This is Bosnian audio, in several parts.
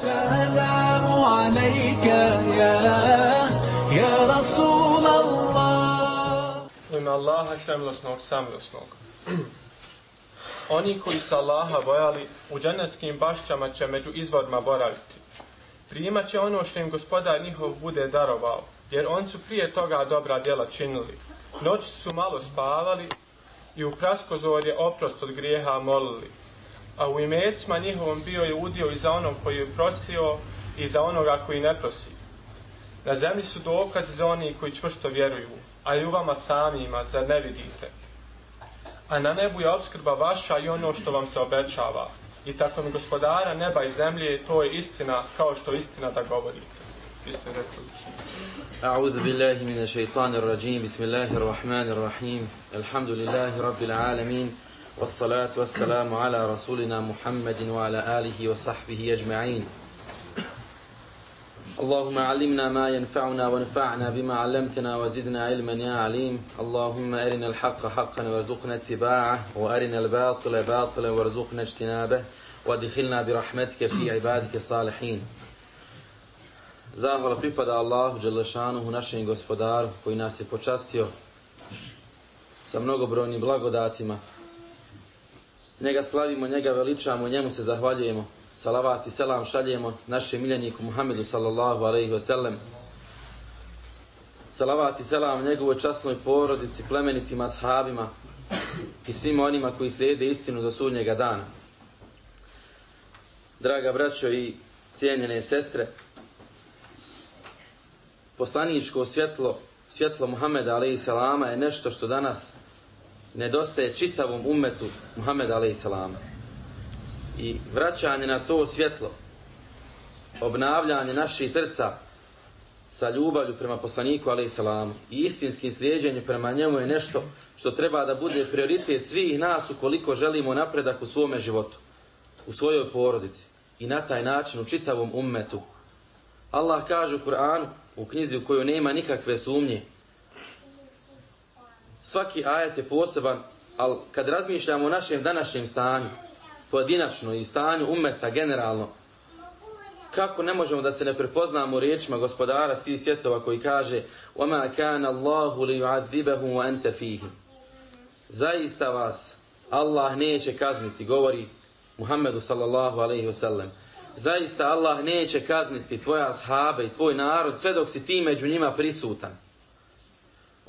السلام عليك يا يا رسول الله U ime Allaha svemilosnog, samilosnog. Oni koji su Allaha bojali, u dženeckim bašćama će među izvorima boraviti. Primat će ono što im gospodar njihov bude darovao, jer on su prije toga dobra djela činili. Noć su malo spavali i u praskozorje oprost od grijeha molili. A u imecima njihovom bio je udio i za onog koji je prosio i za onoga koji ne prosi. Na zemlji su dokazi za oni koji čvrsto vjeruju, a i u vama samima, zar ne vidite? A na nebu je obskrba vaša i ono što vam se obećava. I tako mi gospodara neba i zemlje, to je istina, kao što je istina da govorite. Vi ste rekli. أعوذ بالله من الشيطان الرجيم بسم الله الرحمن الرحيم الحمد لله رب العالمين والصلاة والسلام على رسولنا محمد وعلى آله وصحبه أجمعين. اللهم علمنا ما ينفعنا وانفعنا بما علمتنا وزدنا علما يا عليم. اللهم أرنا الحق حقا وارزقنا اتباعه وأرنا الباطل باطلا وارزقنا اجتنابه وادخلنا برحمتك في عبادك الصالحين. Zahvala pripada Allahu Đelešanuhu, našem gospodaru, koji nas je počastio sa mnogobrojnim blagodatima. Njega slavimo, njega veličamo, njemu se zahvaljujemo. Salavat i selam šaljemo našem miljeniku Muhammedu sallallahu alaihi wasallam. Salavat i selam njegovoj časnoj porodici, plemenitim ashabima i svim onima koji slijede istinu do sudnjega dana. Draga braćo i cijenjene sestre, poslaničko svjetlo, svjetlo Muhameda salama je nešto što danas nedostaje čitavom umetu Muhammed a.s. I vraćanje na to svjetlo, obnavljanje naših srca sa ljubavlju prema poslaniku a.s. i istinskim slijedženjem prema njemu je nešto što treba da bude prioritet svih nas ukoliko želimo napredak u svome životu, u svojoj porodici i na taj način u čitavom ummetu. Allah kaže u Kur'anu, u knjizi u kojoj nema nikakve sumnje Svaki ajet je poseban, ali kad razmišljamo o našem današnjem stanju, pojedinačno i stanju umeta generalno, kako ne možemo da se ne prepoznamo riječima gospodara svih svjetova koji kaže وَمَا كَانَ اللَّهُ لِيُعَذِّبَهُ وَأَنْتَ فِيهِ Zaista vas Allah neće kazniti, govori Muhammedu sallallahu alaihi wa sallam zaista Allah neće kazniti tvoja sahabe i tvoj narod sve dok si ti među njima prisutan.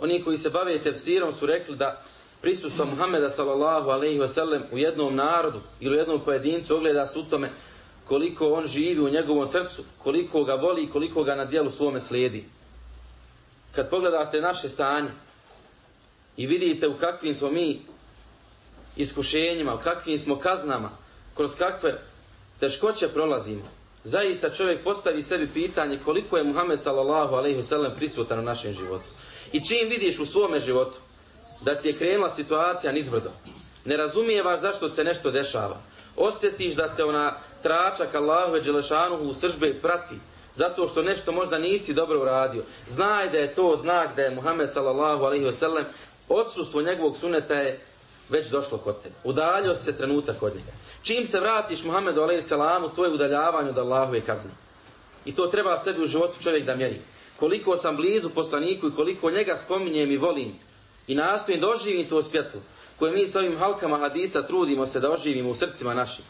Oni koji se bave tefsirom su rekli da prisustvo Muhammeda sallallahu alaihi ve sellem u jednom narodu ili u jednom pojedincu ogleda se u tome koliko on živi u njegovom srcu, koliko ga voli i koliko ga na dijelu svome slijedi. Kad pogledate naše stanje i vidite u kakvim smo mi iskušenjima, u kakvim smo kaznama, kroz kakve teškoće prolazimo, zaista čovjek postavi sebi pitanje koliko je Muhammed sallallahu alejhi ve sellem prisutan u našem životu. I čim vidiš u svome životu da ti je krenula situacija nizbrdo, ne razumijevaš zašto se nešto dešava, osjetiš da te ona tračak Allahove dželešanu u sržbe prati, zato što nešto možda nisi dobro uradio. Znaj da je to znak da je Muhammed sallallahu alejhi ve sellem odsustvo njegovog suneta je već došlo kod tebe. Udaljio se trenutak od njega. Čim se vratiš Muhammedu a.s. to je udaljavanje od Allahove kazne. I to treba sebi u životu čovjek da mjeri. Koliko sam blizu poslaniku i koliko njega spominjem i volim i nastojim da oživim to svjetlo koje mi sa ovim halkama hadisa trudimo se da oživimo u srcima našim.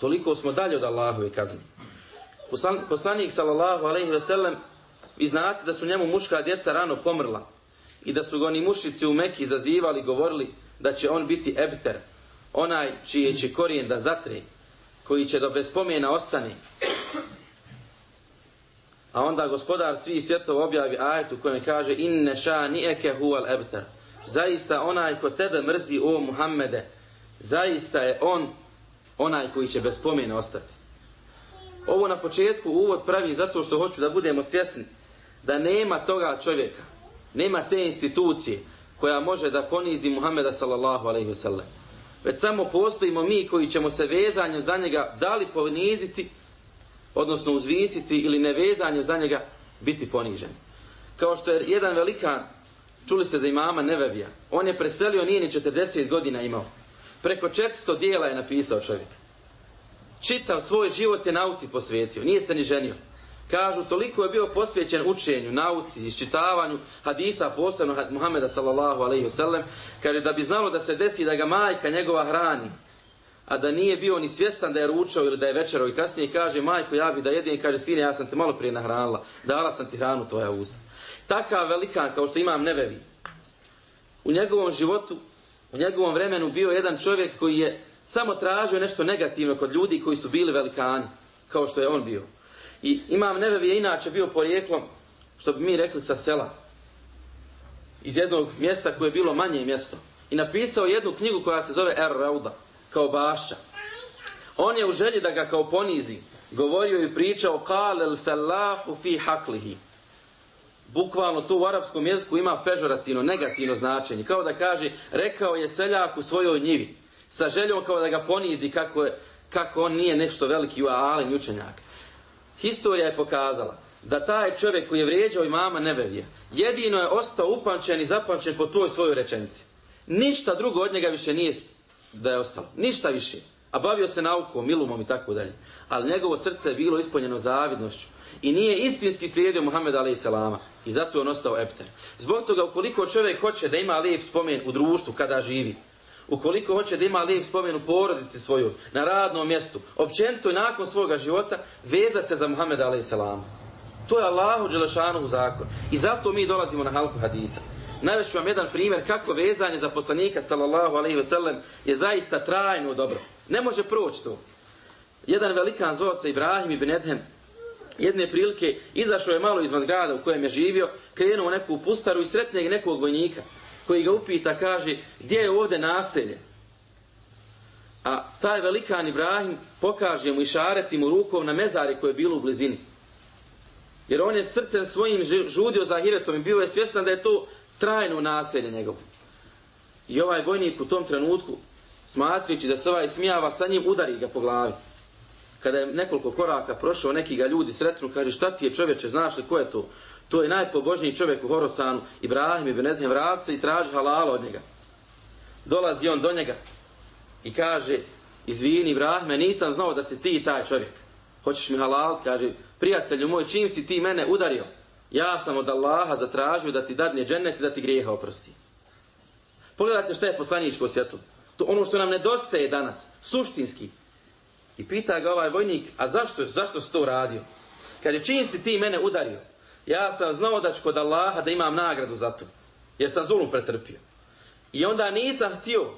Toliko smo dalje od Allahove kazne. Poslanik sallallahu alaihi ve sellem vi znate da su njemu muška djeca rano pomrla i da su ga oni mušici u Mekiji zazivali govorili da će on biti ebter, onaj čije će korijen da zatre, koji će do bespomena ostane. A onda gospodar svi svjetova objavi ajetu kojem kaže inne ša ni'eke huval ebter. Zaista onaj ko tebe mrzi o Muhammede, zaista je on onaj koji će bez spomena ostati. Ovo na početku uvod pravim zato što hoću da budemo svjesni da nema toga čovjeka, nema te institucije koja može da ponizi Muhammeda sallallahu alaihi ve sellem. već samo postojimo mi koji ćemo se vezanjem za njega da li poniziti, odnosno uzvisiti ili nevezanje za njega biti ponižen. Kao što je jedan velikan, čuli ste za imama Nevevija, on je preselio, nije ni 40 godina imao. Preko 400 dijela je napisao čovjek. čitav svoj život je nauci posvetio, nije se ni ženio. Kažu, toliko je bio posvećen učenju, nauci, iščitavanju hadisa, posebno Muhameda sallallahu alaihi wasallam, kaže da bi znalo da se desi da ga majka njegova hrani, a da nije bio ni svjestan da je ručao ili da je večerao i kasnije kaže, majko, ja bi da jedem, kaže, sine, ja sam te malo prije nahranila, dala sam ti hranu tvoja usta. Takav velikan kao što imam nevevi. U njegovom životu, u njegovom vremenu bio jedan čovjek koji je samo tražio nešto negativno kod ljudi koji su bili velikani, kao što je on bio. I imam nevevi je inače bio porijeklom, što bi mi rekli sa sela, iz jednog mjesta koje je bilo manje mjesto. I napisao jednu knjigu koja se zove Er Rauda, kao bašća. On je u želji da ga kao ponizi, govorio i pričao kal el felahu fi haklihi. Bukvalno to u arapskom jeziku ima pežorativno, negativno značenje. Kao da kaže, rekao je seljak u svojoj njivi. Sa željom kao da ga ponizi kako, je, kako on nije nešto veliki u alen učenjak. Historija je pokazala da taj čovjek koji je vrijeđao imama Nebevija, jedino je ostao upamćen i zapamćen po toj svojoj rečenici. Ništa drugo od njega više nije da je ostalo. Ništa više. A bavio se naukom, ilumom i tako dalje. Ali njegovo srce je bilo ispunjeno zavidnošću. I nije istinski slijedio Muhammed a.s. I zato je on ostao epter. Zbog toga, ukoliko čovjek hoće da ima lijep spomen u društvu kada živi, ukoliko hoće da ima lijep spomen u porodici svoju, na radnom mjestu, općenito i nakon svoga života, vezat se za Muhammed a.s. To je Allahu Đelešanu zakon. I zato mi dolazimo na halku hadisa. Navešću vam jedan primjer kako vezanje za poslanika sallallahu alaihi ve sellem je zaista trajno dobro. Ne može proći to. Jedan velikan zvao se Ibrahim ibn Edhem. Jedne prilike izašao je malo izvan grada u kojem je živio, krenuo u neku pustaru i sretne nekog vojnika koji ga upita, kaže, gdje je ovdje naselje? A taj velikan Ibrahim pokaže mu i šareti mu rukom na mezari koje je bilo u blizini. Jer on je srcem svojim žudio za Hiretom i bio je svjestan da je to trajno naselje njegovo. I ovaj vojnik u tom trenutku, smatrići da se ovaj smijava, sa njim udari ga po glavi. Kada je nekoliko koraka prošao, neki ga ljudi sretnu, kaže šta ti je čovječe, znaš li ko je to? To je najpobožniji čovjek u Horosanu, Ibrahim i Benedhem vratce i traži halala od njega. Dolazi on do njega i kaže, izvini Ibrahime, nisam znao da si ti taj čovjek. Hoćeš mi halal? Kaže, prijatelju moj, čim si ti mene udario? Ja sam od Allaha zatražio da ti dadne džennet i da ti grijeha oprosti. Pogledajte što je poslaničko svjetlo. To ono što nam nedostaje danas, suštinski. I pita ga ovaj vojnik, a zašto, zašto si to uradio? Kad je čim si ti mene udario, ja sam znao da ću kod Allaha da imam nagradu za to. Jer sam zulum pretrpio. I onda nisam htio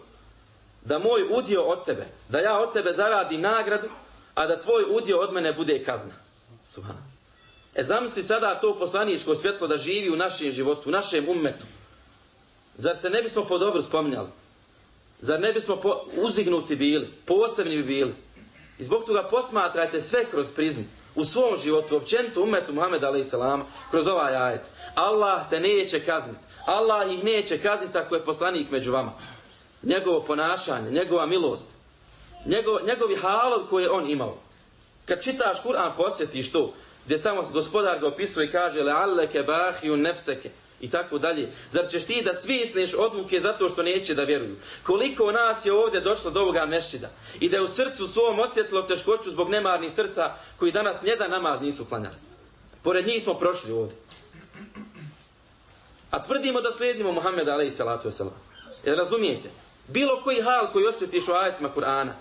da moj udio od tebe, da ja od tebe zaradim nagradu, a da tvoj udio od mene bude kazna. Subhanallah. E zamisli sada to poslaničko svjetlo da živi u našem životu, u našem ummetu. Zar se ne bismo po dobro spominjali? Zar ne bismo po, uzdignuti bili? Posebni bi bili? I zbog toga posmatrajte sve kroz prizmu. U svom životu, općenito umetu Muhammed a.s. kroz ovaj ajet. Allah te neće kazniti. Allah ih neće kazniti ako je poslanik među vama. Njegovo ponašanje, njegova milost. Njegov, njegovi halov koje on imao. Kad čitaš Kur'an, posjetiš to gdje tamo gospodar ga opisuje i kaže le'alleke bahiju nefseke i tako dalje. Zar ćeš ti da svisneš odmuke zato što neće da vjeruju? Koliko nas je ovdje došlo do ovoga mešćida i da je u srcu svom osjetilo teškoću zbog nemarnih srca koji danas njedan namaz nisu klanjali. Pored njih smo prošli ovdje. A tvrdimo da slijedimo Muhammeda alaihi salatu wasalam. Jer razumijete? Bilo koji hal koji osjetiš u ajetima Kur'ana,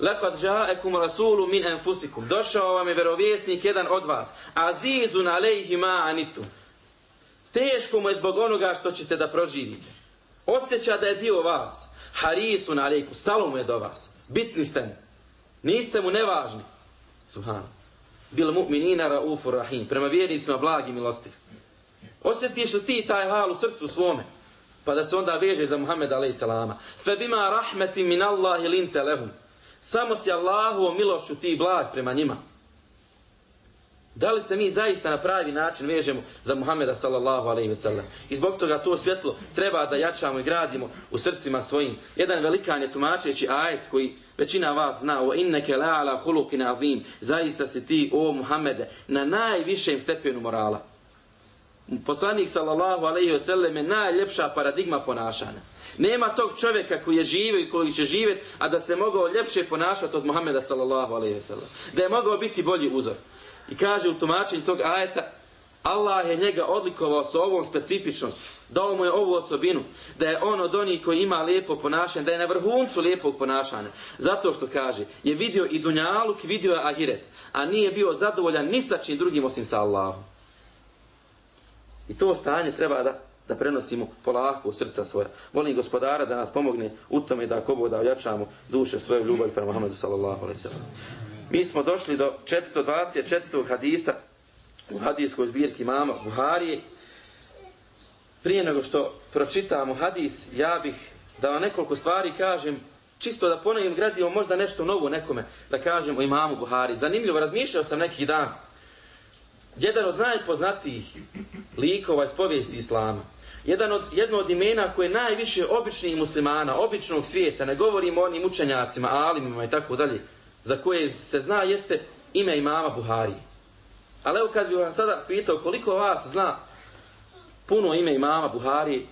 Lekad ja'ekum rasulu min enfusikum. Došao vam je verovjesnik jedan od vas. Azizun alejhi ma anitum. Teško mu je zbog onoga što ćete da proživite. Osjeća da je dio vas. Harisun alejkum. Stalo mu je do vas. Bitni ste mu. Niste mu nevažni. Subhan. Bil mu'minina raufur rahim. Prema vjernicima blagi milostiv. Osjetiš li ti taj hal u srcu svome? Pa da se onda veže za Muhammed a.s. Fe bima rahmetim min Allahi linte lehum. Samo si Allahu milošću ti blag prema njima. Da li se mi zaista na pravi način vežemo za Muhameda sallallahu alaihi ve sellem? I zbog toga to svjetlo treba da jačamo i gradimo u srcima svojim. Jedan velikan je tumačeći ajet koji većina vas zna. O inneke la ala hulukina avim. Zaista si ti, o Muhammede, na najvišem stepenu morala. Poslanik sallallahu alejhi ve sellem je najljepša paradigma ponašanja. Nema tog čovjeka koji je živio i koji će živjeti, a da se mogao ljepše ponašati od Muhameda sallallahu alejhi ve sellem. Da je mogao biti bolji uzor. I kaže u tumačenju tog ajeta, Allah je njega odlikovao sa ovom specifičnošću, dao mu je ovu osobinu, da je on od onih koji ima lijepo ponašanje, da je na vrhuncu lijepog ponašanja. Zato što kaže, je vidio i dunjaluk, vidio je ahiret, a nije bio zadovoljan ni sa čim drugim osim sa Allahom. I to stanje treba da da prenosimo polako u srca svoja. Molim gospodara da nas pomogne u tome da ako da ojačamo duše svoje ljubavi prema Muhammedu sallallahu alaihi sallam. Mi smo došli do 424. hadisa u hadijskoj zbirki mama Buharije. Prije nego što pročitamo hadis, ja bih da vam nekoliko stvari kažem, čisto da ponovim gradimo možda nešto novo nekome, da kažem o imamu Buhari. Zanimljivo, razmišljao sam nekih dan. Jedan od najpoznatijih likova iz povijesti Islama. Jedan od, jedno od imena koje je najviše običnih muslimana, običnog svijeta, ne govorimo o onim učenjacima, alimima i tako dalje, za koje se zna jeste ime imama Buhari. Ali evo kad bi vam sada pitao koliko vas zna puno ime imama Buhari,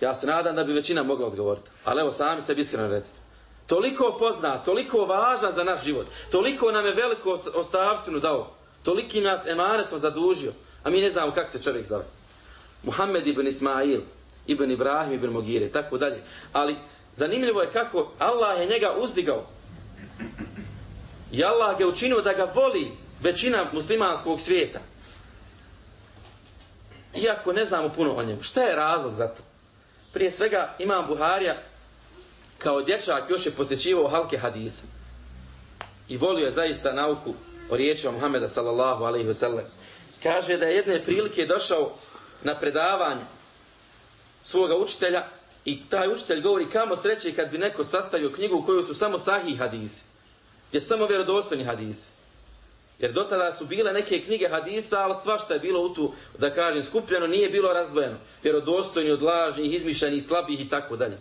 ja se nadam da bi većina mogla odgovoriti. Ali evo sami se iskreno recite. Toliko pozna, toliko važan za naš život, toliko nam je veliko ostavštinu dao, toliki nas emanetom zadužio, a mi ne znamo kako se čovjek zove. Muhammed ibn Ismail, ibn Ibrahim ibn Mogire, tako dalje. Ali zanimljivo je kako Allah je njega uzdigao. I Allah ga učinio da ga voli većina muslimanskog svijeta. Iako ne znamo puno o njemu. Šta je razlog za to? Prije svega imam Buharija kao dječak još je posjećivao halke hadisa. I volio je zaista nauku o riječima Muhammeda sallallahu alaihi ve sellem. Kaže da je jedne prilike došao na predavanje svoga učitelja i taj učitelj govori kamo sreće kad bi neko sastavio knjigu u kojoj su samo sahih hadisi. Gdje su samo vjerodostojni hadisi. Jer do tada su bile neke knjige hadisa, ali svašta je bilo u tu, da kažem, skupljeno, nije bilo razdvojeno. Vjerodostojni od lažnih, izmišljenih, slabih i tako dalje.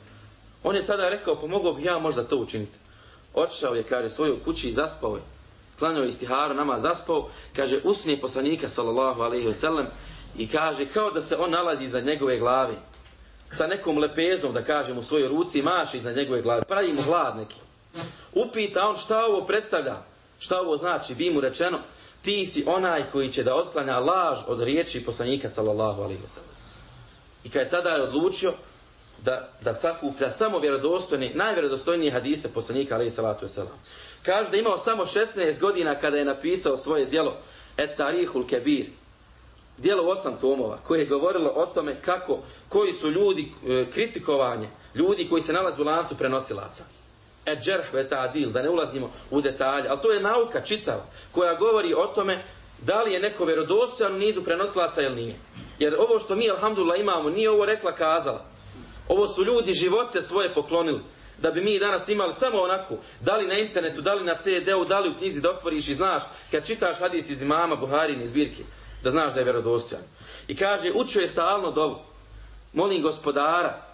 On je tada rekao, pomogao bih ja možda to učiniti. Otišao je, kaže, svojoj kući i zaspao je. Klanio istiharu, nama zaspao. Kaže, usnije poslanika, sallallahu alaihi ve sellem, i kaže, kao da se on nalazi iza njegove glave. Sa nekom lepezom, da kažem, u svojoj ruci, maši iza njegove glave. Pravi mu hlad neki. Upita on šta ovo predstavlja. Šta ovo znači? Bi mu rečeno, ti si onaj koji će da otklanja laž od riječi poslanika sallallahu alaihi wa sallam. I kada je tada je odlučio da, da sakuplja samo vjerodostojni, najvjerodostojniji hadise poslanika alaihi salatu wasalam. Kaže da imao samo 16 godina kada je napisao svoje dijelo Et Tarihul Kebir, dijelo osam tomova, koje je govorilo o tome kako, koji su ljudi, e, kritikovanje, ljudi koji se nalaze u lancu prenosilaca e džerh ve ta'dil, da ne ulazimo u detalje, ali to je nauka čitava, koja govori o tome da li je neko vjerodostojan u nizu prenosilaca ili nije. Jer ovo što mi, alhamdulillah, imamo, nije ovo rekla kazala. Ovo su ljudi živote svoje poklonili. Da bi mi danas imali samo onako, da li na internetu, da li na CD-u, da li u knjizi da otvoriš i znaš, kad čitaš hadis iz imama Buharine, iz Birke, da znaš da je vjerodostojan. I kaže, učio je stalno dovu. Molim gospodara,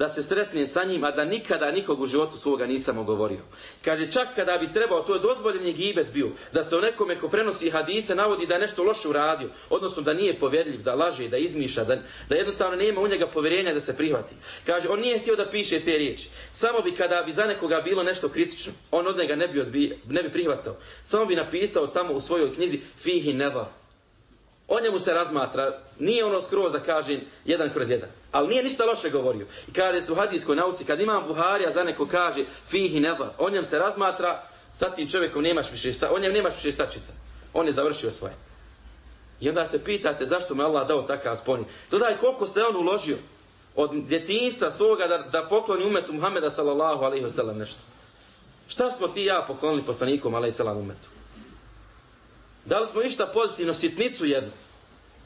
da se sretnem sa njim, a da nikada nikog u životu svoga nisam ogovorio. Kaže, čak kada bi trebao, to je dozvoljen gibet bio, da se o nekome ko prenosi hadise navodi da je nešto loše uradio, odnosno da nije povjerljiv, da laže, da izmiša, da, da jednostavno nema u njega povjerenja da se prihvati. Kaže, on nije htio da piše te riječi. Samo bi kada bi za nekoga bilo nešto kritično, on od njega ne bi, odbi, ne bi prihvatao. Samo bi napisao tamo u svojoj knjizi Fihi Nevar, o njemu se razmatra, nije ono skroz da kažem jedan kroz jedan. Ali nije ništa loše govorio. I kada se u hadijskoj nauci, kad imam Buharija za neko kaže fihi neva, o njem se razmatra, sa tim čovjekom nemaš više šta, o njem nemaš više šta čita. On je završio svoje. I onda se pitate zašto mu Allah dao takav sponi. Dodaj koliko se on uložio od djetinjstva svoga da, da pokloni umetu Muhameda sallallahu alaihi wa sallam nešto. Šta smo ti ja poklonili poslanikom alaihi sallam umetu? Da li smo išta pozitivno, sitnicu jednu?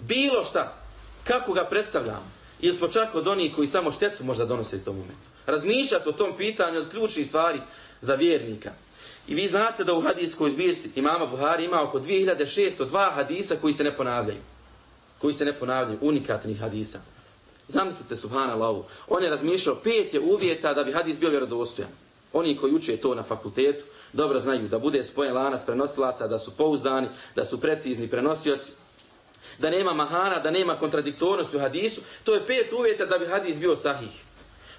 Bilo šta. Kako ga predstavljamo? Ili smo čak od onih koji samo štetu možda donose u tom momentu? Razmišljati o tom pitanju od ključnih stvari za vjernika. I vi znate da u hadijskoj zbirci imama Buhari ima oko 2602 hadisa koji se ne ponavljaju. Koji se ne ponavljaju. Unikatnih hadisa. Zamislite, subhanallah, ovo. On je razmišljao, pet je uvjeta da bi hadis bio vjerodostojan. Oni koji uče to na fakultetu, dobro znaju da bude spojen lanac prenosilaca, da su pouzdani, da su precizni prenosioci. da nema mahana, da nema kontradiktornosti u hadisu, to je pet uvjeta da bi hadis bio sahih.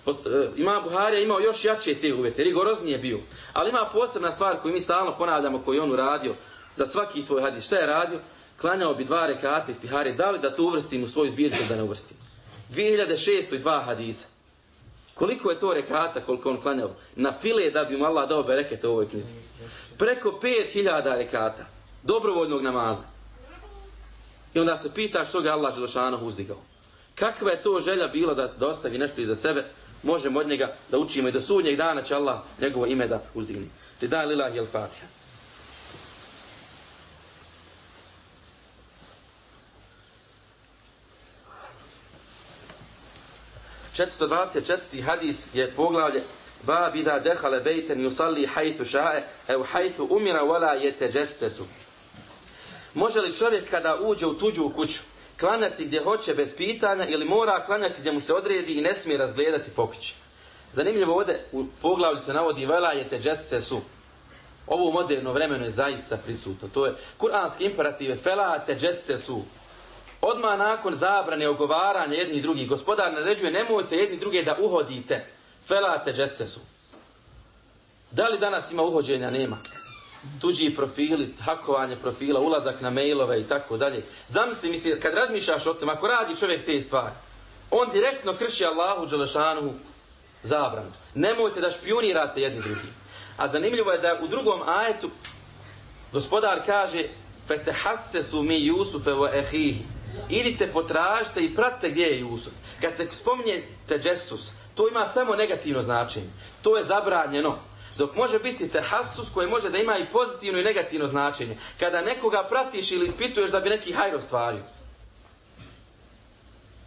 E, ima Buharija imao još jače te uvjete, rigoroznije bio. Ali ima posebna stvar koju mi stalno ponavljamo, koju on uradio za svaki svoj hadis. Šta je radio? Klanjao bi dva rekate stihare, da li da to uvrstim u svoju zbirku da ne uvrstim. 2602 hadisa. Koliko je to rekata koliko on klanjao? Na file da bi mu Allah dao bereket u ovoj knjizi. Preko 5000 rekata. Dobrovoljnog namaza. I onda se pita što ga Allah Đelešanoh uzdigao. Kakva je to želja bila da, da ostavi nešto iza sebe? Možemo od njega da učimo i do sudnjeg dana će Allah njegovo ime da uzdigni. Ti lillahi al-fatiha. 424. hadis je poglavlje Bab ida dehale bejten yusalli hajthu šae ev hajthu umira wala jete džesesu. Može li čovjek kada uđe u tuđu kuću klanjati gdje hoće bez pitanja ili mora klanjati gdje mu se odredi i ne smije razgledati pokući? Zanimljivo ovdje u poglavlju se navodi vela jete džesesu. Ovo u moderno vremenu je zaista prisutno. To je kuranski imperativ je fela te džesesu. Odma nakon zabrane ogovaranja jedni drugi, gospodar naređuje nemojte jedni druge da uhodite. Felate džesesu. Da li danas ima uhođenja? Nema. Tuđi profili, hakovanje profila, ulazak na mailove i tako dalje. Zamisli mi se, kad razmišljaš o tem, ako radi čovjek te stvari, on direktno krši Allahu Đelešanu zabranu. Nemojte da špionirate jedni drugi. A zanimljivo je da u drugom ajetu gospodar kaže Fetehassesu mi Jusufe wa ehihi idite potražite i pratite gdje je Jusuf. Kad se spominje teđesus, to ima samo negativno značenje. To je zabranjeno. Dok može biti tehasus koji može da ima i pozitivno i negativno značenje. Kada nekoga pratiš ili ispituješ da bi neki hajro stvario.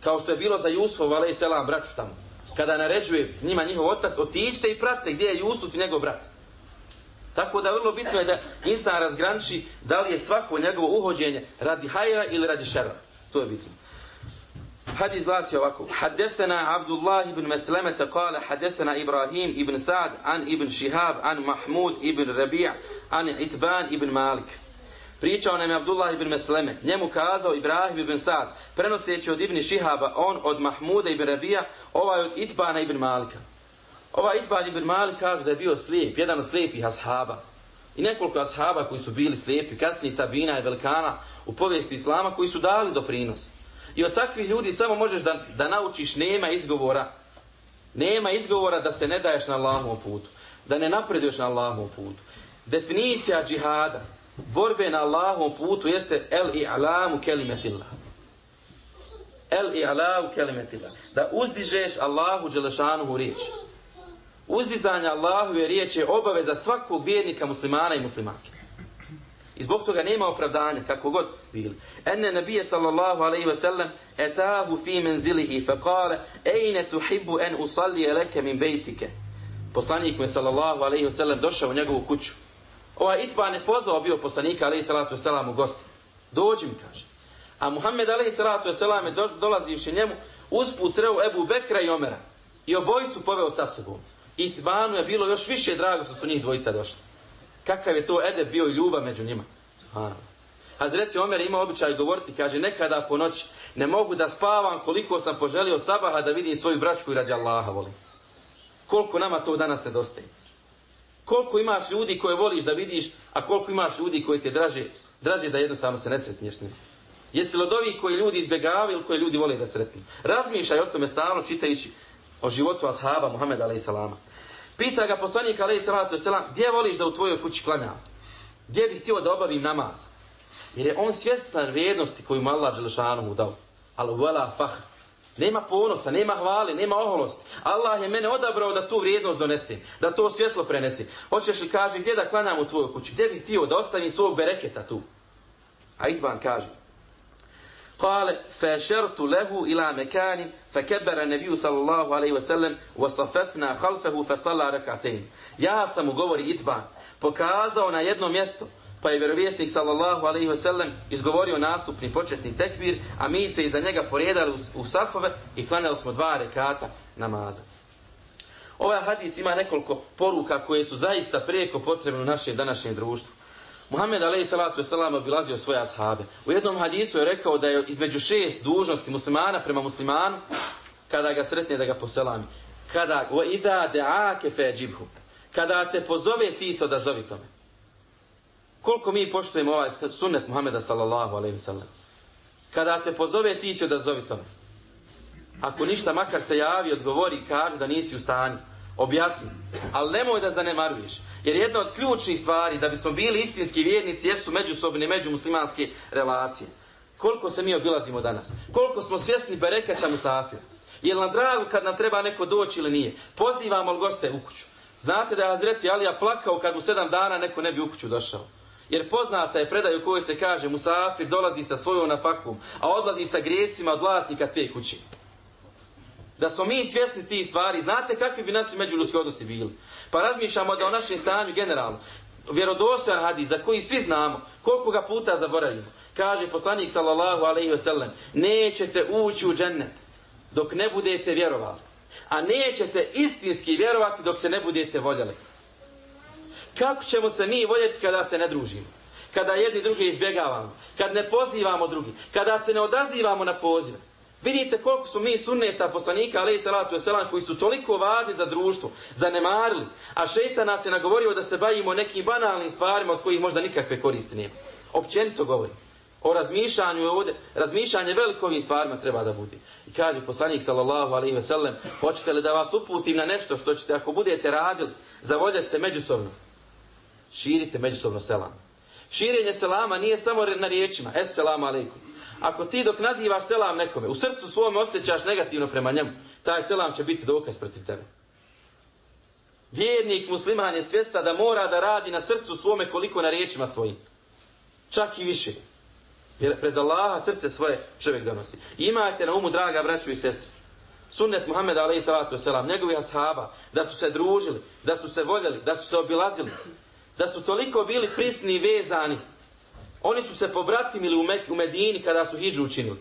Kao što je bilo za Jusuf, ale i selam, braću tamo. Kada naređuje njima njihov otac, otičite i pratite gdje je Jusuf i njegov brat. Tako da vrlo bitno je da insan razgranči da li je svako njegovo uhođenje radi hajra ili radi šera. To je bitno. Hadis glasi ovako. Hadethena Abdullah ibn Meslemete kale hadethena Ibrahim ibn Sa'd an ibn Shihab an Mahmud ibn Rabi' an Itban ibn Malik. Pričao nam je Abdullah ibn Mesleme. Njemu kazao Ibrahim ibn Sa'd prenoseći od ibn Shihaba on od Mahmuda ibn Rabi'a ovaj od Itbana ibn Malika. Ovaj Itban ibn Malik kaže da je bio slijep, jedan od slijepih ashaba. I nekoliko ashaba koji su bili slijepi, kasnije tabina i velikana, u povijesti islama koji su dali doprinos. I od takvih ljudi samo možeš da, da naučiš nema izgovora nema izgovora da se ne daješ na Allahovom putu. Da ne napreduješ na Allahovom putu. Definicija džihada, borbe na Allahovom putu jeste el i alamu kelimetillah. El i alamu kelimetillah. Da uzdižeš Allahu dželešanu riječi riječ. Uzdizanje Allahove riječi je obaveza svakog vjernika muslimana i muslimanke. I zbog toga nema opravdanja, kako god bili. Enne nabije sallallahu alaihi ve sellem etahu fi menzilihi fe kale ejne tuhibbu en usalli leke min bejtike. Poslanik me sallallahu alaihi ve sellem došao u njegovu kuću. Ovaj itba ne pozvao bio poslanika alaihi salatu ve selam u gosti. Dođi mi, kaže. A Muhammed alaihi salatu ve sellem je dolazivši njemu usput sreo Ebu Bekra i Omera. I obojicu poveo sa sobom. Itbanu je bilo još više drago što su njih dvojica došli kakav je to ede bio i ljubav među njima. Hazreti Omer ima običaj govoriti, kaže, nekada po noći ne mogu da spavam koliko sam poželio sabaha da vidim svoju bračku i radi Allaha volim. Koliko nama to danas nedostaje. Koliko imaš ljudi koje voliš da vidiš, a koliko imaš ljudi koji te draže, draže da jednostavno se nesretniješ s njima. Jesi li od ovih koji ljudi izbjegavaju ili koji ljudi vole da sretnu? Razmišljaj o tome stalno čitajući o životu ashaba Muhammeda a.s. Pita ga poslanik alaih salatu selam, gdje voliš da u tvojoj kući klanjam? Gdje bih htio da obavim namaz? Jer je on svjestan vrijednosti koju mu Allah Đelešanu mu dao. Al wala fahr. Nema ponosa, nema hvale, nema oholosti. Allah je mene odabrao da tu vrijednost donesem, da to svjetlo prenesi. Hoćeš li kaže gdje da klanjam u tvojoj kući? Gdje bih htio da ostavim svog bereketa tu? A Itvan kaže, قال فاشرت له الى مكان فكبر النبي صلى الله عليه وسلم وصففنا خلفه فصلى ركعتين ja sam govori itba pokazao na jedno mjesto pa je vjerovjesnik sallallahu alejhi ve sellem izgovorio nastupni početni tekbir a mi se iza njega poredali u, u safove i klanjali smo dva rekata namaza Ovaj hadis ima nekoliko poruka koje su zaista preko potrebne u našem današnjem društvu. Muhammed alejhi obilazio svoje ashabe. U jednom hadisu je rekao da je između šest dužnosti muslimana prema muslimanu kada ga sretne da ga poselami. Kada wa idha da'aka fajibhu. Kada te pozove ti se odazovi tome. Koliko mi poštujemo ovaj sunnet Muhameda sallallahu alejhi ve sellem. Kada te pozove ti se odazovi tome. Ako ništa makar se javi, odgovori, i kaže da nisi u stanju. Objasni. Ali nemoj da zanemaruješ. Jer jedna od ključnih stvari da bismo bili istinski vjernici jesu međusobne međumuslimanske relacije. Koliko se mi obilazimo danas? Koliko smo svjesni bereketa musafira? Je li nam drago kad nam treba neko doći ili nije? Pozivamo li goste u kuću? Znate da je Hazreti Alija plakao kad u sedam dana neko ne bi u kuću došao. Jer poznata je predaj u kojoj se kaže Musafir dolazi sa svojom nafakom, a odlazi sa grijesima od vlasnika te kuće da smo mi svjesni tih stvari, znate kakvi bi naši međuljudski odnosi bili. Pa razmišljamo da o našem stanju generalno, vjerodostojan hadis za koji svi znamo, koliko ga puta zaboravimo. Kaže poslanik sallallahu alejhi ve sellem: "Nećete ući u džennet dok ne budete vjerovali, a nećete istinski vjerovati dok se ne budete voljeli." Kako ćemo se mi voljeti kada se ne družimo? Kada jedni druge izbjegavamo, kad ne pozivamo drugi, kada se ne odazivamo na pozive. Vidite koliko su mi sunneta poslanika, ali i salatu wasalam, koji su toliko važni za društvo, zanemarili. A šeitan nas je nagovorio da se bavimo nekim banalnim stvarima od kojih možda nikakve koristi nije. Općenito govori. O razmišljanju ovdje, razmišljanje velikovim stvarima treba da bude. I kaže poslanik sallallahu alaihi ve sellem, hoćete li da vas uputim na nešto što ćete ako budete radili, zavoljati se međusobno, širite međusobno selam. Širenje selama nije samo na riječima, es selamu alaikum ako ti dok nazivaš selam nekome, u srcu svom osjećaš negativno prema njemu, taj selam će biti dokaz protiv tebe. Vjernik musliman je svjesta da mora da radi na srcu svome koliko na riječima svojim. Čak i više. Jer prez Allaha srce svoje čovjek donosi. Imajte na umu, draga braću i sestre, sunnet Muhammeda alaih salatu wasalam, njegovi ashaba, da su se družili, da su se voljeli, da su se obilazili, da su toliko bili prisni i vezani Oni su se pobratimili u, Mek, u Medini kada su hijđu učinili.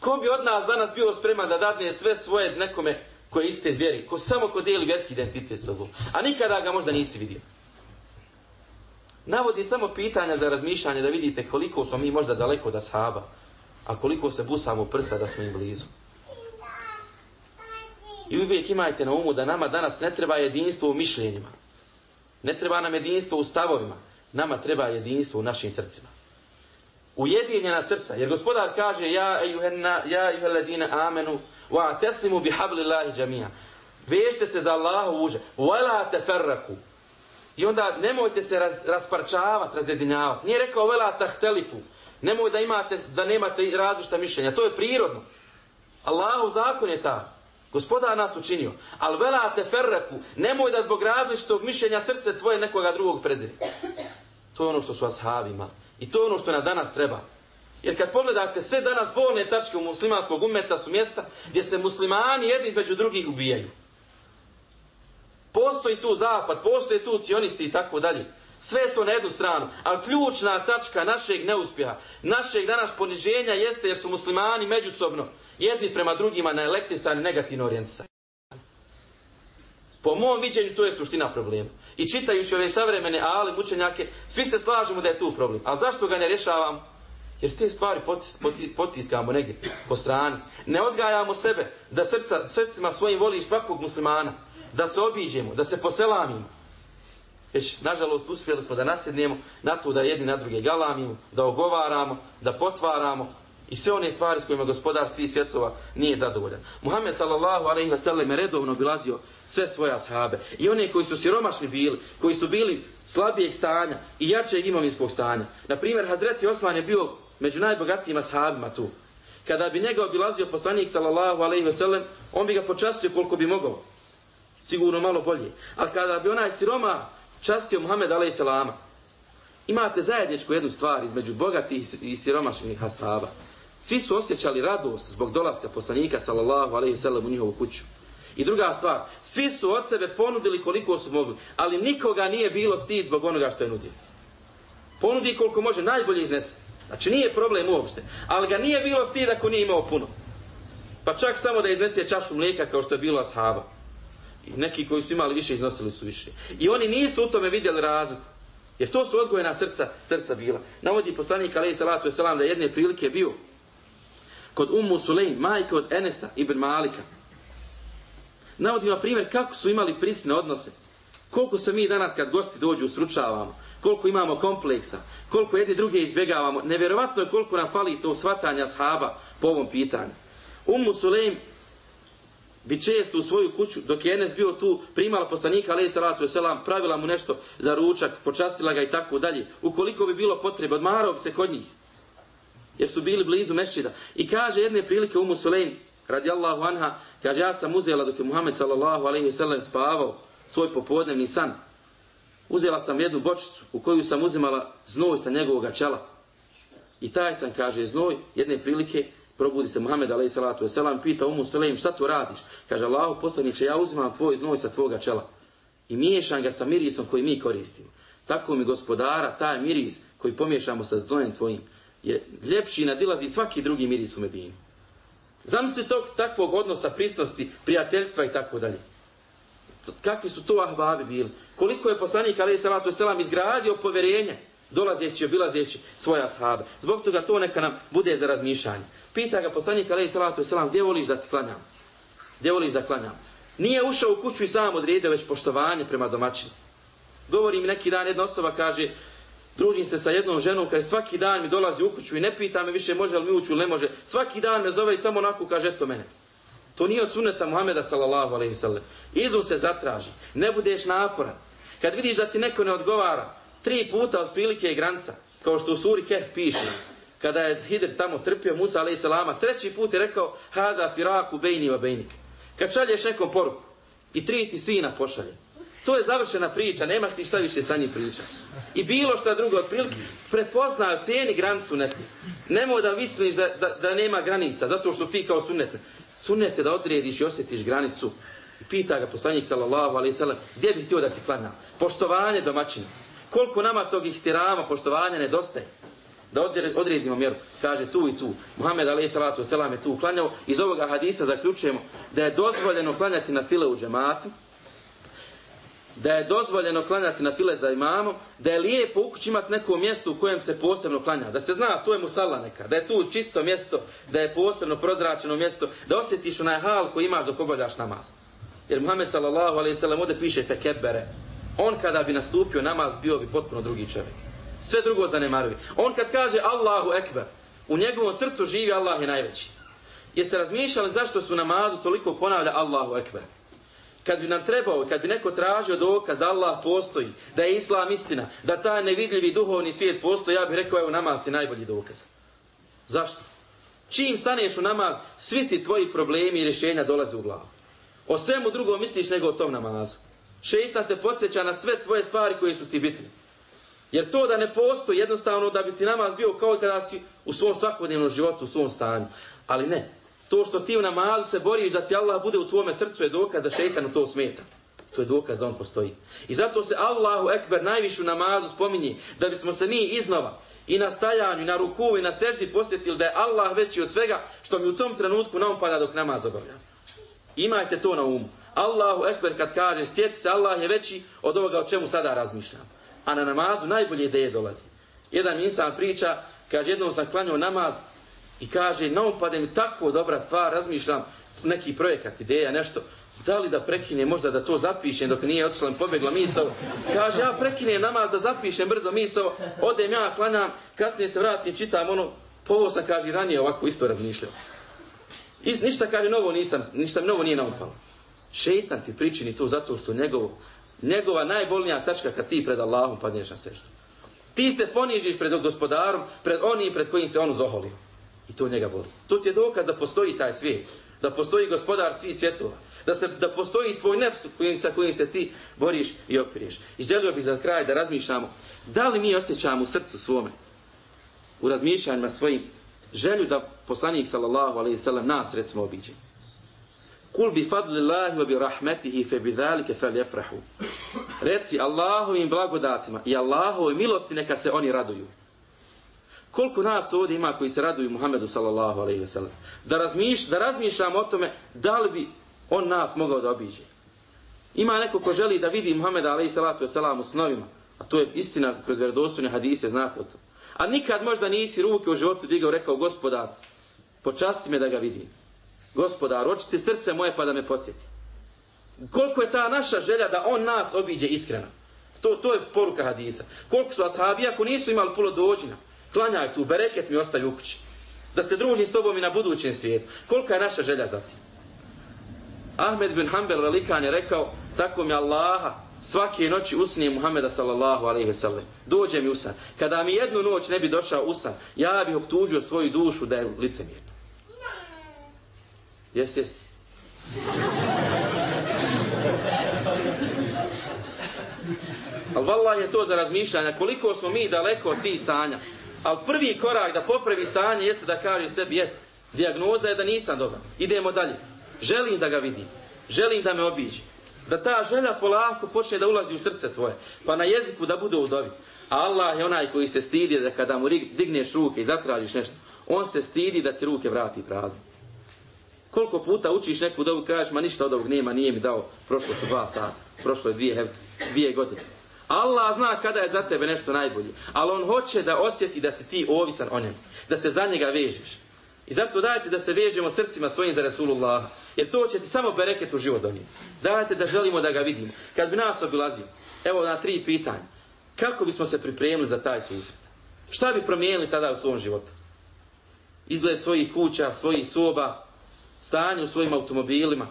Ko bi od nas danas bio spreman da dadne sve svoje nekome koje iste vjeri, ko samo ko dijeli vjerski identitet s tobom, a nikada ga možda nisi vidio. Navodi samo pitanja za razmišljanje da vidite koliko smo mi možda daleko da sahaba, a koliko se busamo prsa da smo im blizu. I uvijek imajte na umu da nama danas ne treba jedinstvo u mišljenjima. Ne treba nam jedinstvo u stavovima. Nama treba jedinstvo u našim srcima ujedinjena srca. Jer gospodar kaže, ja ejuhenna, ja ejuheladina amenu, wa tesimu bi hablillahi džamija. Vežite se za Allahu uže. Vela te ferraku. I onda nemojte se raz, rasparčavati, razjedinjavati. Nije rekao vela tahtelifu. Nemoj da imate, da nemate različita mišljenja. To je prirodno. Allahu zakon je ta. Gospodar nas učinio. Al vela te ferraku. Nemoj da zbog različitog mišljenja srce tvoje nekoga drugog prezire. To je ono što su ashabi imali. I to je ono što na danas treba. Jer kad pogledate sve danas bolne tačke u muslimanskog umeta su mjesta gdje se muslimani jedni između drugih ubijaju. Postoji tu zapad, postoje tu cionisti i tako dalje. Sve to na jednu stranu. Ali ključna tačka našeg neuspjeha, našeg danas poniženja jeste jer su muslimani međusobno jedni prema drugima na elektrisani negativno orijentisani. Po mom viđenju to je suština problema. I čitajući ove savremene ali mučenjake, svi se slažemo da je tu problem. A zašto ga ne rješavam? Jer te stvari potis, potis, potiskamo negdje po strani. Ne odgajamo sebe da srca, srcima svojim voliš svakog muslimana. Da se obiđemo, da se poselamimo. Već, nažalost, uspjeli smo da nasjednemo na to da jedni na druge galamimo, da ogovaramo, da potvaramo, I sve one stvari s kojima gospodar svih svjetova nije zadovoljan. Muhammed sallallahu alejhi ve sellem redovno obilazio sve svoje ashabe. I one koji su siromašni bili, koji su bili slabijeg stanja i jačeg imovinskog stanja. Na primjer, Hazreti Osman je bio među najbogatijim ashabima tu. Kada bi njega obilazio poslanik sallallahu alejhi ve sellem, on bi ga počastio koliko bi mogao. Sigurno malo bolje. A kada bi onaj siroma častio Muhammed alejhi selama, imate zajedničku jednu stvar između bogatih i siromašnih ashaba. Svi su osjećali radost zbog dolaska poslanika sallallahu alejhi ve sellem u njihovu kuću. I druga stvar, svi su od sebe ponudili koliko su mogli, ali nikoga nije bilo stid zbog onoga što je nudio. Ponudi koliko može, najbolje iznese. Znači nije problem uopšte, ali ga nije bilo stid ako nije imao puno. Pa čak samo da iznese čašu mlijeka kao što je bilo ashaba. I neki koji su imali više iznosili su više. I oni nisu u tome vidjeli razliku. Jer to su odgojena srca, srca bila. Navodi poslanik alejhi salatu vesselam da jedne prilike bio kod Ummu Sulejm, majke od Enesa ibn Malika. Navodi na primjer kako su imali prisne odnose. Koliko se mi danas kad gosti dođu sručavamo, koliko imamo kompleksa, koliko jedni druge izbjegavamo. Nevjerovatno je koliko nam fali to svatanja sahaba po ovom pitanju. Ummu Sulejm bi često u svoju kuću, dok je Enes bio tu, primala poslanika, ali salatu selam, pravila mu nešto za ručak, počastila ga i tako dalje. Ukoliko bi bilo potrebe, odmarao bi se kod njih. Jer su bili blizu mešćida. I kaže jedne prilike Umu Sulejm, radijallahu anha, kaže, ja sam uzela dok je Muhammed sallallahu alaihi sallam spavao svoj popodnevni san. Uzela sam jednu bočicu u koju sam uzimala znoj sa njegovog čela. I taj sam, kaže, znoj jedne prilike probudi se Muhammed alejhi salatu ve selam pita Umu Sulaim šta tu radiš? Kaže Allahu poslanice ja uzimam tvoj znoj sa tvoga čela i miješam ga sa mirisom koji mi koristimo. Tako mi gospodara taj miris koji pomiješamo sa znojem tvojim je ljepši nadilazi svaki drugi miris u Medini. Zamisli tog takvog odnosa, prisnosti, prijateljstva i tako dalje. Kakvi su to ahbabi bili? Koliko je poslanik alejhi salatu selam izgradio povjerenje dolazeći i obilazeći svoja ashabe. Zbog toga to neka nam bude za razmišljanje. Pita ga poslanik alejhi salatu selam gdje voliš da ti klanjam? Gdje voliš da klanjam? Nije ušao u kuću i sam odredio već poštovanje prema domaćinu. Govori mi neki dan jedna osoba kaže, družim se sa jednom ženom, kaže svaki dan mi dolazi u kuću i ne pita me više može li mi ući ili ne može. Svaki dan me zove i samo onako kaže eto mene. To nije od suneta Muhameda sallallahu alejhi ve. Izum se zatraži, ne budeš naporan. Kad vidiš da ti neko ne odgovara, tri puta od prilike je granca, kao što u suri Kehf piše, kada je Hidr tamo trpio Musa alaihi salama, treći put je rekao, hada firaku bejni va bejnik. Kad šalješ nekom poruku i tri ti sina pošalje, to je završena priča, nemaš ti šta više sa njim priča. I bilo šta drugo od prilike, prepoznao cijeni granicu neku. Nemoj da misliš da, da, da nema granica, zato što ti kao sunnet. Sunnet je da odrediš i osjetiš granicu. Pita ga poslanik sallallahu alaihi sallam, gdje bi htio da ti klanja? Poštovanje domaćina. Koliko nama tog ihtirama, poštovanja nedostaje? da odredimo mjeru. Kaže tu i tu. Muhammed alaih salatu wasalam je tu uklanjao. Iz ovoga hadisa zaključujemo da je dozvoljeno klanjati na file u džematu, da je dozvoljeno klanjati na file za imamom, da je lijepo u kući imati neko mjesto u kojem se posebno klanja. Da se zna, to je musalla neka, da je tu čisto mjesto, da je posebno prozračeno mjesto, da osjetiš onaj hal koji imaš dok obavljaš namaz. Jer Muhammed sallallahu alaihi sallam ovdje piše fekebere. On kada bi nastupio namaz, bio bi potpuno drugi čovjek sve drugo zanemaruje. On kad kaže Allahu Ekber, u njegovom srcu živi Allah je najveći. Jeste razmišljali zašto su namazu toliko ponavlja Allahu Ekber? Kad bi nam trebao, kad bi neko tražio dokaz da Allah postoji, da je Islam istina, da taj nevidljivi duhovni svijet postoji, ja bih rekao, evo namaz ti najbolji dokaz. Zašto? Čim staneš u namaz, svi ti tvoji problemi i rješenja dolaze u glavu. O svemu drugom misliš nego o tom namazu. Šeitan te podsjeća na sve tvoje stvari koje su ti bitne. Jer to da ne postoji jednostavno da bi ti namaz bio kao kada si u svom svakodnevnom životu, u svom stanju. Ali ne. To što ti u namazu se boriš da ti Allah bude u tvome srcu je dokaz da šeitanu to smeta. To je dokaz da on postoji. I zato se Allahu Ekber najvišu namazu spominji da bismo se mi iznova i na stajanju, i na ruku, i na seždi posjetili da je Allah veći od svega što mi u tom trenutku naumpada dok namaz obavljam. Imajte to na umu. Allahu Ekber kad kaže sjeti se Allah je veći od ovoga o čemu sada razmišljam a na namazu najbolje ideje dolazi. Jedan insan priča, kaže, jednom sam klanio namaz i kaže, naupade mi tako dobra stvar, razmišljam, neki projekat, ideja, nešto, da li da prekine, možda da to zapišem dok nije otišla pobegla misao. Kaže, ja prekinem namaz da zapišem brzo misao, odem ja, klanjam, kasnije se vratim, čitam ono, povo sam, kaže, ranije ovako isto razmišljao. Is, ništa, kaže, novo nisam, ništa novo nije naupalo. Šeitan ti pričini to zato što njegovo njegova najbolnija tačka kad ti pred Allahom padneš na seždu. Ti se ponižiš pred gospodarom, pred onim pred kojim se on zoholio. I to njega boli. To ti je dokaz da postoji taj svijet. Da postoji gospodar svih svjetova. Da, se, da postoji tvoj nefs kojim, sa kojim se ti boriš i opiriješ. I želio bih za kraj da razmišljamo da li mi osjećamo u srcu svome u razmišljanjima svojim želju da poslanik sallallahu alaihi sallam nas recimo obiđe. Kul bi fadlillahi wa bi rahmetihi fe bi dhalike fel jefrahu. Reci Allahovim blagodatima i Allahovoj milosti neka se oni raduju. Koliko nas ovdje ima koji se raduju Muhammedu sallallahu alaihi wasallam? Da, razmiš, da razmišljamo o tome da li bi on nas mogao da obiđe. Ima neko ko želi da vidi Muhammeda alaihi salatu wasallam u snovima, A to je istina kroz vjerodostojne hadise, znate o to. A nikad možda nisi ruke u životu digao, rekao, gospodar, počasti me da ga vidim. Gospodar, očisti srce moje pa da me posjeti. Koliko je ta naša želja da on nas obiđe iskreno. To, to je poruka hadisa. Koliko su ashabi, ako nisu imali puno dođina, klanjaj tu, bereket mi ostavi u kući. Da se družim s tobom i na budućem svijetu. Kolika je naša želja za tim? Ahmed bin Hanbel velikan je rekao, tako mi Allaha, svake noći usnije Muhameda sallallahu alaihi ve sellem. Dođe mi usan. Kada mi jednu noć ne bi došao usan, ja bih optužio svoju dušu da je licemjerna. Jes, jes. Ali vallaha je to za razmišljanje. Koliko smo mi daleko od tih stanja. Ali prvi korak da popravi stanje jeste da kaže sebi jest. Diagnoza je da nisam dobar. Idemo dalje. Želim da ga vidim. Želim da me obiđe. Da ta želja polako počne da ulazi u srce tvoje. Pa na jeziku da bude u dobi. A Allah je onaj koji se stidi da kada mu digneš ruke i zatražiš nešto, on se stidi da ti ruke vrati prazne. Koliko puta učiš neku dobu, kažeš, ma ništa od ovog nema, nije mi dao, prošlo su dva sata, prošlo je dvije, dvije godine. Allah zna kada je za tebe nešto najbolje, ali on hoće da osjeti da si ti ovisan o njemu, da se za njega vežeš. I zato dajte da se vežemo srcima svojim za Rasulullah, jer to će ti samo bereket u život donijeti. Dajte da želimo da ga vidimo. Kad bi nas obilazio, evo na tri pitanja, kako bismo se pripremili za taj susret? Šta bi promijenili tada u svom životu? Izgled svojih kuća, svojih soba, stanje u svojim automobilima,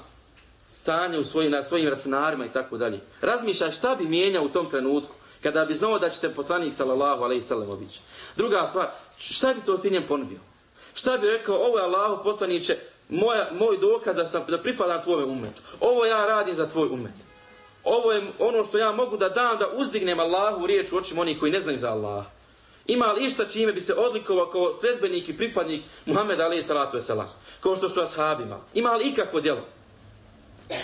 stanje u svojim, na svojim računarima i tako dalje. Razmišljaj šta bi mijenjao u tom trenutku kada bi znao da ćete poslanik sallallahu alejhi ve sellem obići. Druga stvar, šta bi to ti njem ponudio? Šta bi rekao, ovo je Allahu poslanice, moja, moj dokaz da, sam, da pripadam tvome umetu. Ovo ja radim za tvoj umet. Ovo je ono što ja mogu da dam da uzdignem Allahu riječ u očima onih koji ne znaju za Allah. Ima li išta čime bi se odlikovao kao sledbenik i pripadnik Muhammed alaih salatu wasalam? Kao što su ashabima. Ima li ikakvo djelo?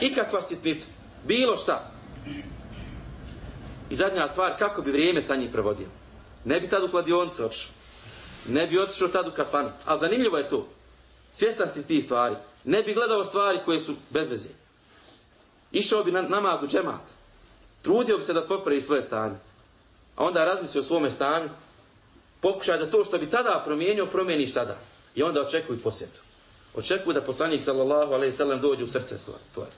Ikakva sitnica? Bilo šta? I zadnja stvar, kako bi vrijeme sa njih prevodio? Ne bi tad u kladioncu otišao. Ne bi otišao tad u kafanu. A zanimljivo je to. Svjestan si ti stvari. Ne bi gledao stvari koje su bez veze. Išao bi na namaz u džemat. Trudio bi se da popravi svoje stanje. A onda razmisli o svome stanju. Pokušaj da to što bi tada promijenio, promijeniš sada. I onda očekuj posjetu. Očekuju da poslanik sallallahu alejhi ve sellem dođe u srce svoje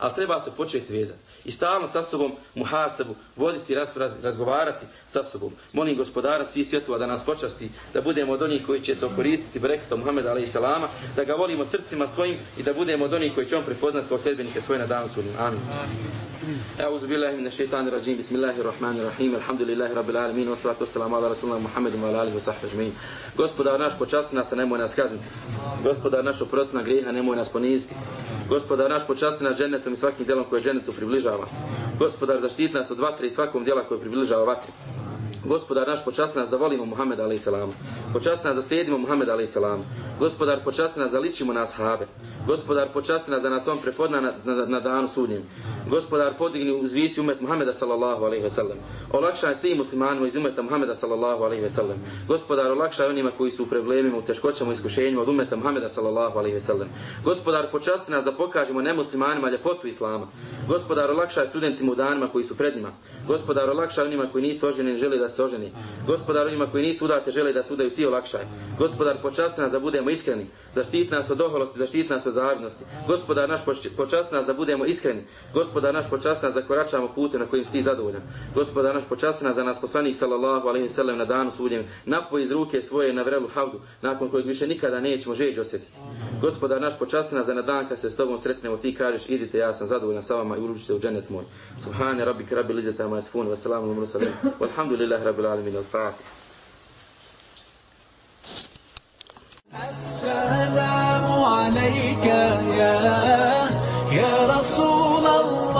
ali treba se početi vezati. I stalno sa sobom muhasebu, voditi, raz, raz, razgovarati sa sobom. Molim gospodara svih svjetova da nas počasti, da budemo od onih koji će se okoristiti breketom Muhammeda a.s. da ga volimo srcima svojim i da budemo od onih koji će on prepoznati kao sedbenike svoje na danu sudnjem. Amin. أعوذ بالله من الشيطان الرجيم بسم الله الرحمن الرحيم الحمد لله رب العالمين والصلاة والسلام على رسول الله محمد وعلى آله وصحبه أجمعين Gospodar naš počasti nas, nemoj nas kazniti. Gospodar naš oprosti na grijeha, nemoj nas poniziti. Gospodar naš počasti nas džennetom i svakim djelom koje džennetu približava. Gospodar zaštiti nas od vatre i svakom djela koje približava vatri. Gospodar naš počasti nas da volimo Muhammed a.s. Počasti nas da slijedimo Muhammed a.s. Gospodar počasti nas da ličimo na ashabe. Gospodar počasti nas da nas on prepodna na, na, na danu sudnjem. Gospodar podigni uzvisi umet Muhameda sallallahu alaihi ve sellem. Olakšaj svim muslimanima iz umeta Muhameda sallallahu alaihi ve sellem. Gospodar olakšaj onima koji su u problemima, u teškoćama, u iskušenjima od umeta Muhameda sallallahu alaihi ve sellem. Gospodar počasti nas da pokažemo nemuslimanima ljepotu Islama. Gospodar olakšaj studentima u danima koji su pred njima. Gospodar olakšaj onima koji nisu oženjeni, žele da se oženi. Gospodar onima koji nisu udate žele da se udaju ti olakšaj. Gospodar počasti nas da budemo iskreni. Zaštiti nas od oholosti, zaštiti nas od zavidnosti. Gospodar naš počasti nas da budemo iskreni. Gospodar naš počasti nas da koračamo pute na kojim si ti zadovoljan. Gospodar naš počasti nas za nas poslanik sallallahu alaihi sallam na danu sudjem. napo iz ruke svoje na vrelu havdu, nakon kojeg više nikada nećemo žeđi osjetiti. Gospodar naš počasti nas za na dan kad se s tobom sretnemo, ti kažeš idite, ja sam zadovoljan sa vama i uručite u dženet moj. Subhane rabbika rabbil izzati عما والسلام على المرسلين. والحمد لله رب العالمين. الفاتح السلام عليك يا يا رسول الله.